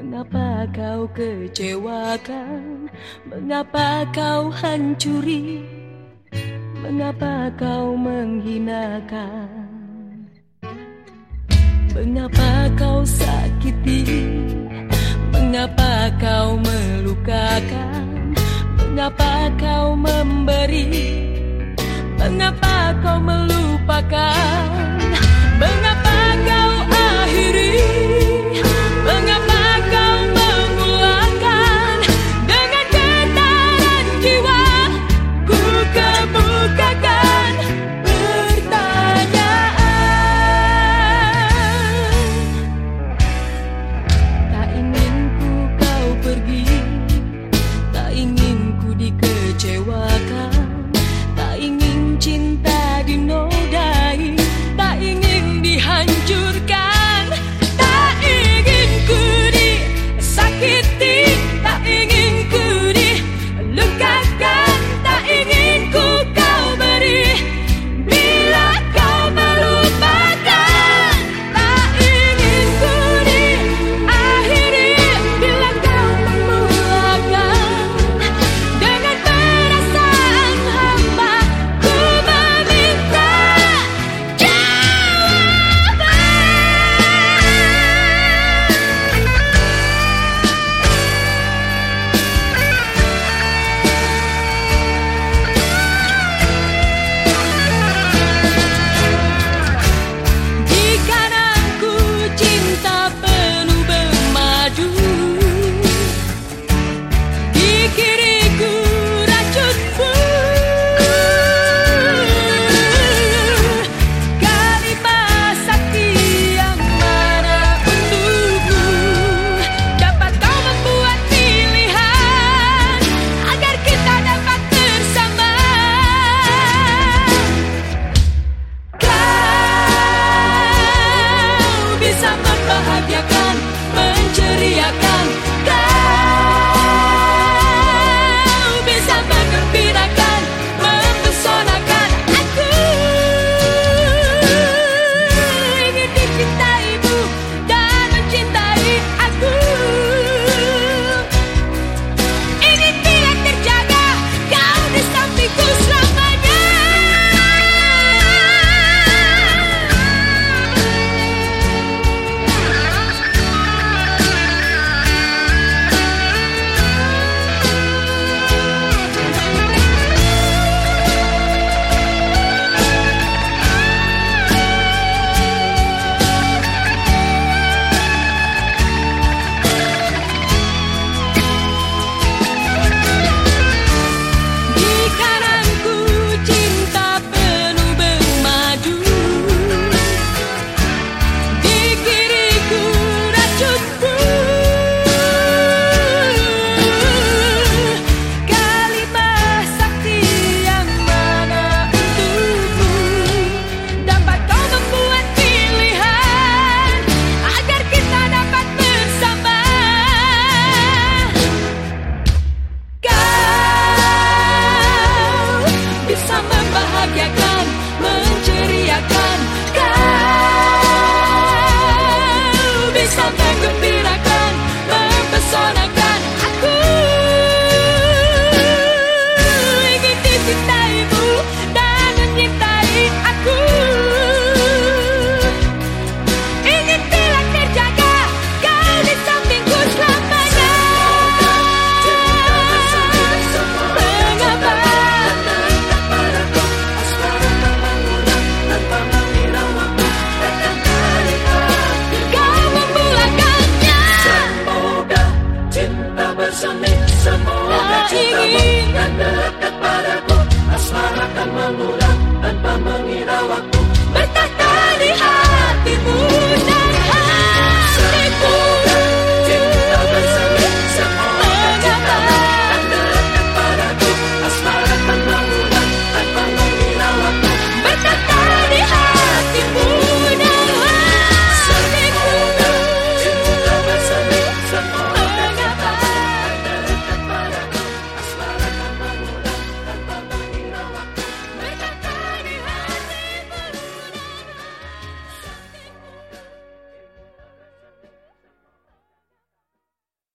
Mengapa kau kecewakan? Mengapa kau hancuri? Mengapa kau menghinakan? Mengapa kau sakiti? Mengapa kau melukakan? Mengapa kau memberi? Mengapa kau melupakan? I'll take a beat.